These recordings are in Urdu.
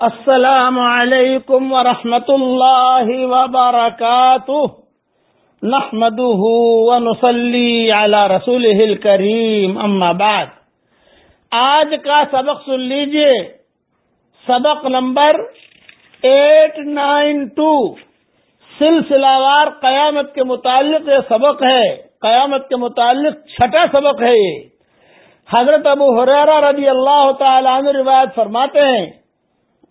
السلام علیکم ورحمۃ اللہ وبرکاتہ۔ نحمده ونصلي على رسوله الكريم اما بعد۔ آج کا سبق سن لیجیے۔ سبق نمبر ایٹ نائن ٹو۔ سلسلہ وار قیامت کے متعلق یہ سبق ہے۔ قیامت کے متعلق چھٹا سبق ہے یہ۔ حضرت ابو حریرہ رضی اللہ تعالیٰ عنہ روایت فرماتے ہیں۔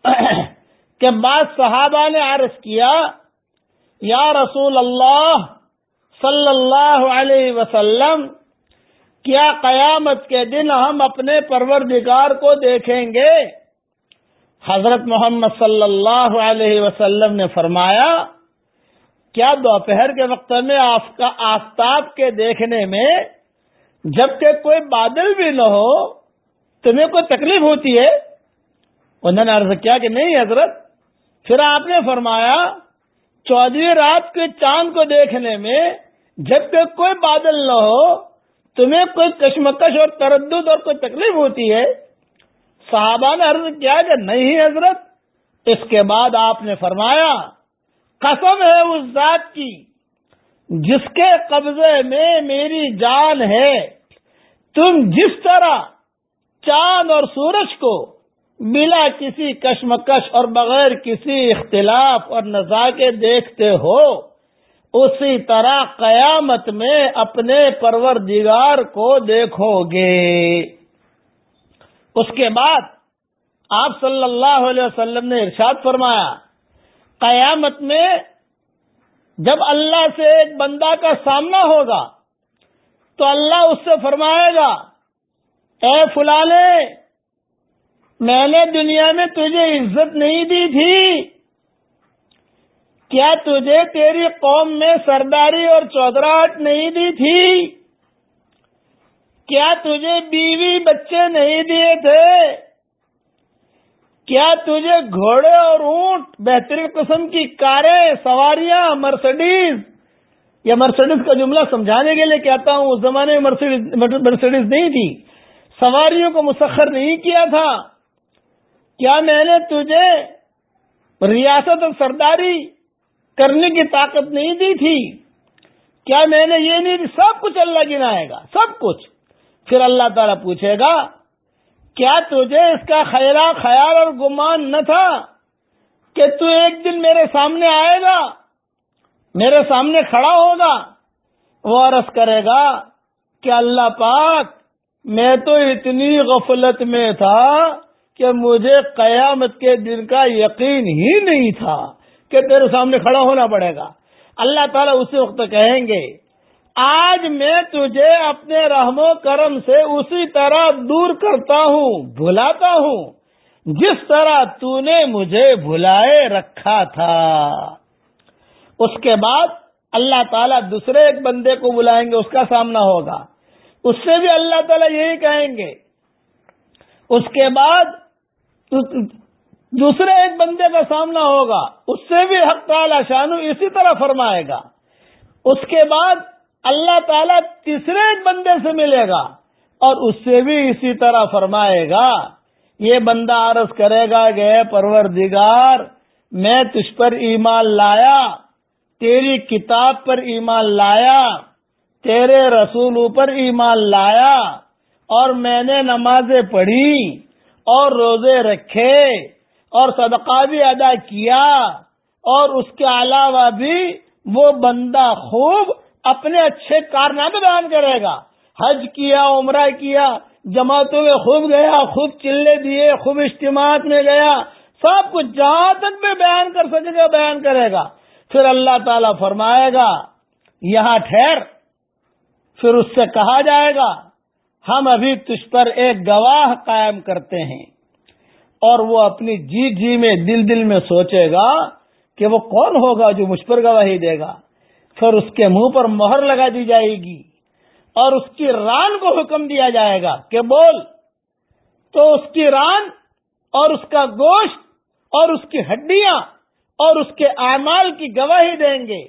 کہ بعض صحابہ نے عرض کیا، یا رسول اللہ صلی اللہ علیہ وسلم، کیا قیامت کے دن ہم اپنے پروردگار کو دیکھیں گے؟ حضرت محمد صلی اللہ علیہ وسلم نے فرمایا، کیا دوپہر کے وقت میں آفتاب کے دیکھنے میں جبکہ کوئی بادل بھی نہ ہو، تمہیں کوئی تکلیف ہوتی ہے؟ انہوں نے عرض کیا کہ نہیں حضرت، پھر آپ نے فرمایا چودہویں رات کے چاند کو دیکھنے میں جب تک کوئی بادل نہ ہو، تمہیں کوئی کشمکش اور تردد اور کوئی تکلیف ہوتی ہے۔ صحابہ نے عرض کیا کہ نہیں حضرت، اس کے بعد آپ نے فرمایا، قسم ہے اس ذات کی جس کے قبضے میں میری جان ہے۔ تم جس طرح چاند اور سورج کو بلا کسی کشمکش اور بغیر کسی اختلاف اور نزا کے دیکھتے ہو، اسی طرح قیامت میں اپنے پروردگار کو دیکھو گے۔ اس کے بعد آپ صلی اللہ علیہ وسلم نے ارشاد فرمایا، قیامت میں جب اللہ سے ایک بندہ کا سامنا ہوگا، تو اللہ اس سے فرمائے گا، اے فلانے میں نے دنیا میں تجھے عزت نہیں دی تھی۔ کیا تجھے تیری قوم میں سرداری اور چودراہٹ نہیں دی تھی؟ کیا تجھے بیوی بچے نہیں دیے تھے؟ کیا تجھے گھوڑے اور اونٹ، بہترین قسم کی کاریں، سواریاں، مرسڈیز؟ یا مرسڈیز کا جملہ سمجھانے کے لیے کہتا ہوں، اس زمانے میں مرسڈیز نہیں تھی۔ سواریوں کو مسخر نہیں کیا تھا۔ کیا میں نے تجھے ریاست اور سرداری کرنے کی طاقت نہیں دی تھی؟ کیا میں نے یہ نہیں دی؟ سب کچھ اللہ گنائے گا، سب کچھ۔ پھر اللہ تعالیٰ پوچھے گا، کیا تجھے اس کا خیرا خیال اور گمان نہ تھا کہ تو ایک دن میرے سامنے آئے گا، میرے سامنے کھڑا ہوگا، وہ عرض کرے گا، کہ اللہ پاک، میں تو اتنی غفلت میں تھا کہ مجھے قیامت کے دن کا یقین ہی نہیں تھا کہ تیرے سامنے کھڑا ہونا پڑے گا۔ اللہ تعالیٰ اسی وقت کہیں گے، آج میں تجھے اپنے رحم و کرم سے اسی طرح دور کرتا ہوں، بھلاتا ہوں، جس طرح تو نے مجھے بھلائے رکھا تھا۔ اس کے بعد اللہ تعالیٰ دوسرے ایک بندے کو بلائیں گے، اس کا سامنا ہوگا۔ اس سے بھی اللہ تعالیٰ یہی کہیں گے۔ اس کے بعد دوسرے ایک بندے کا سامنا ہوگا، اس سے بھی حق تعالی شانو اسی طرح فرمائے گا۔ اس کے بعد اللہ تعالیٰ تیسرے ایک بندے سے ملے گا اور اس سے بھی اسی طرح فرمائے گا، یہ بندہ عرض کرے گا کہ پروردگار، میں تجھ پر ایمان لایا، تیری کتاب پر ایمان لایا، تیرے رسولوں پر ایمان لایا، اور میں نے نمازیں پڑھی۔ اور روزے رکھے اور صدقہ بھی ادا کیا اور اس کے علاوہ بھی وہ بندہ خوب اپنے اچھے کارنامے بیان کرے گا۔ حج کیا، عمرہ کیا، جماعتوں میں خوب گیا، خوب چلے دیے، خوب اجتماعات میں گیا، سب کچھ جہاں تک بھی بیان کر سکے گا، بیان کرے گا۔ پھر اللہ تعالی فرمائے گا، یہاں ٹھہر، پھر اس سے کہا جائے گا ہم ابھی تجھ پر ایک گواہ قائم کرتے ہیں اور وہ اپنی جی جی میں دل دل میں سوچے گا کہ وہ کون ہوگا جو مجھ پر گواہی دے گا۔ پھر اس کے منہ پر مہر لگا دی جائے گی اور اس کی ران کو حکم دیا جائے گا کہ بول۔ تو اس کی ران اور اس کا گوشت اور اس کی ہڈیاں اور اس کے اعمال کی گواہی دیں گے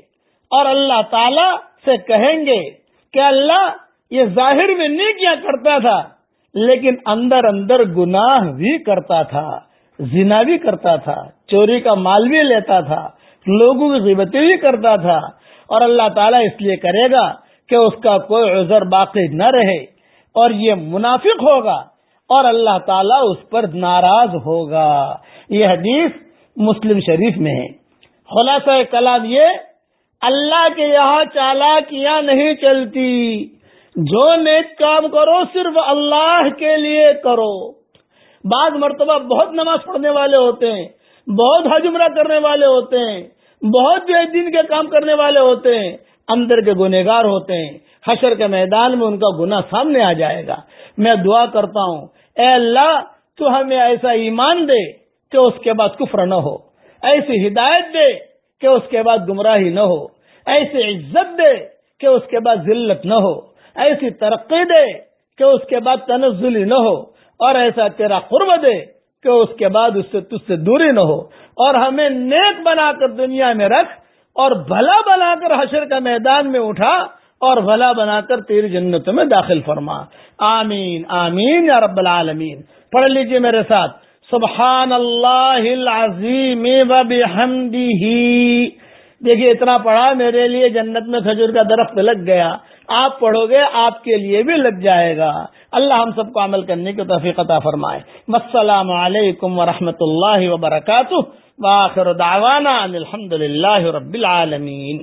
اور اللہ تعالی سے کہیں گے کہ اللہ یہ ظاہر میں نہیں کیا کرتا تھا، لیکن اندر اندر گناہ بھی کرتا تھا، زنا بھی کرتا تھا، چوری کا مال بھی لیتا تھا، لوگوں کی غیبتیں بھی کرتا تھا۔ اور اللہ تعالیٰ اس لیے کرے گا کہ اس کا کوئی عذر باقی نہ رہے اور یہ منافق ہوگا اور اللہ تعالیٰ اس پر ناراض ہوگا۔ یہ حدیث مسلم شریف میں ہے۔ خلاصہ کلام یہ، اللہ کے یہاں چالاکیاں نہیں چلتی۔ جو نیک کام کرو صرف اللہ کے لیے کرو۔ بعض مرتبہ بہت نماز پڑھنے والے ہوتے ہیں، بہت حجمرہ کرنے والے ہوتے ہیں، بہت جو دن کے کام کرنے والے ہوتے ہیں، اندر کے گنےگار ہوتے ہیں۔ حشر کے میدان میں ان کا گناہ سامنے آ جائے گا۔ میں دعا کرتا ہوں، اے اللہ، تو ہمیں ایسا ایمان دے کہ اس کے بعد کفر نہ ہو۔ ایسی ہدایت دے کہ اس کے بعد گمراہی نہ ہو۔ ایسی عزت دے کہ اس کے بعد ذلت نہ ہو۔ ایسی ترقی دے کہ اس کے بعد تنزلی نہ ہو اور ایسا تیرا قرب دے کہ اس کے بعد اس سے تج سے دوری نہ ہو اور ہمیں نیک بنا کر دنیا میں رکھ اور بھلا بنا کر حشر کا میدان میں اٹھا اور بھلا بنا کر تیری جنتوں میں داخل فرما۔ آمین آمین یا رب العالمین۔ پڑھ لیجیے میرے ساتھ۔ سبحان اللہ العظیم و بحمدہ۔ دیکھیے، اتنا پڑھا میرے لیے جنت میں کھجور کا درخت لگ گیا۔ آپ پڑھو گے، آپ کے لیے بھی لگ جائے گا۔ اللہ ہم سب کو عمل کرنے کی توفیق عطا فرمائے۔ السلام علیکم ورحمۃ اللہ وبرکاتہ۔ دعوانا الحمد للہ رب العالمین۔